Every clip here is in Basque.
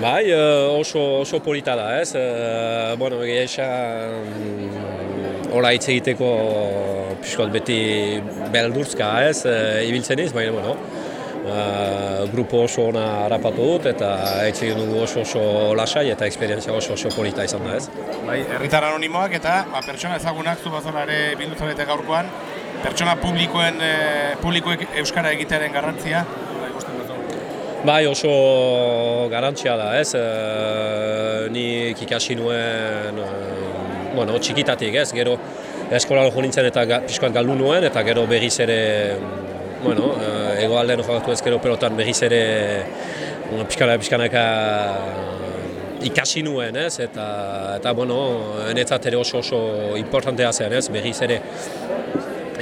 Bai, eh, oso, oso polita da, ez? Uh, bueno, egia esan, mm, hola hitz egiteko pixkot beti beldurtzka, ez? Uh, ibiltzen iz, baina, bueno, uh, grupo oso ona harrapatu dut eta egin dugu oso oso lasai eta esperientzia oso oso polita izan da, ez? Bai, herritar anonimoak eta ba, pertsona ezagunak zu bazala ere bildu gaurkoan, pertsona publikoen, eh, publikoek euskara egitearen garrantzia. Bai, oso garantzia da, ez? E, ni ikasi nuen, e, bueno, txikitatik, ez? Gero eskola jo nintzen eta ga, pixkoat galdu nuen, eta gero berriz ere, bueno, e, egoaldean jogatu ez gero pelotan berriz ere pixkana, pixkanaka ikasi nuen, ez? Eta, eta bueno, enetzat ere oso oso importantea zen, ez? Berriz ere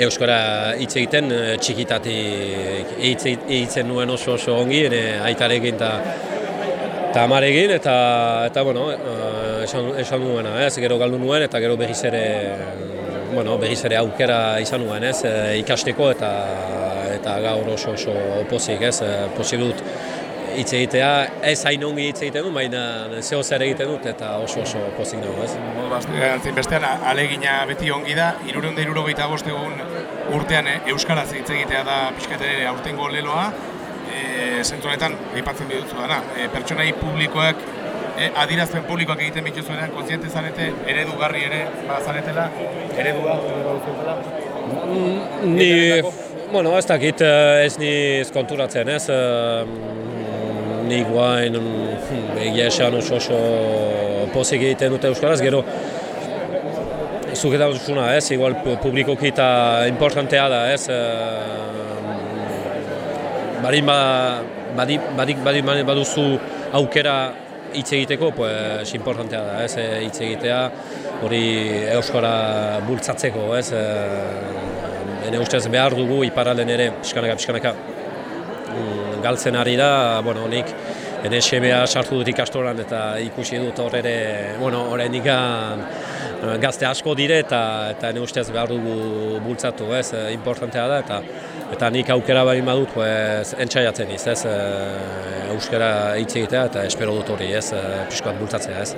Euskara hitz egiten eh, txikitatik hitz egiten nuen oso oso ongi, ere aitarekin eta eta amarekin, eta, eta bueno, eh, esan, esan nuena, ez, gero galdu nuen, eta gero berriz ere, bueno, berriz ere aukera izan nuen, ez, eh, ikasteko, eta, eta gaur oso oso pozik, ez, pozik dut hitz egitea, ez hain ongi hitz egiten dut, baina zeo zer egiten dut eta oso oso pozik nago, ez? Modu bestean alegina beti ongi da, irureun da irurogeita egun urtean e, Euskaraz hitz egitea da pixkatere aurtengo leloa, e, zentunetan, aipatzen bidutzu dana, e, pertsonai publikoak e, adirazpen publikoak egiten bituzuenean, kontziente zarete, eredugarri ere, ba, zaretela, eredua, Ni, bueno, ez dakit ez ni konturatzen, ez, nik guain hmm, egia esan oso oso pozik egiten dute Euskaraz, gero zuk eta duzuna, ez, igual publikoki eta importantea da, ez, barin ba, badik, badik, badik, baduzu aukera hitz egiteko, pues, importantea da, ez, hitz egitea, hori Euskara bultzatzeko, ez, ene ustez behar dugu iparalden ere, pixkanaka, pixkanaka, galtzen ari da, bueno, nik ene semea sartu dut ikastoran eta ikusi dut hor ere, bueno, horrein gazte asko dire eta eta ene ustez behar dugu bultzatu, ez, importantea da eta eta nik aukera bain badut, pues, entxaiatzen iz, ez, euskara hitz egitea eta espero dut hori, ez, pixkoat bultzatzea, ez.